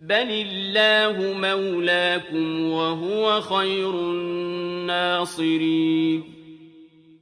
بل الله مولاكم وهو خير الناصرين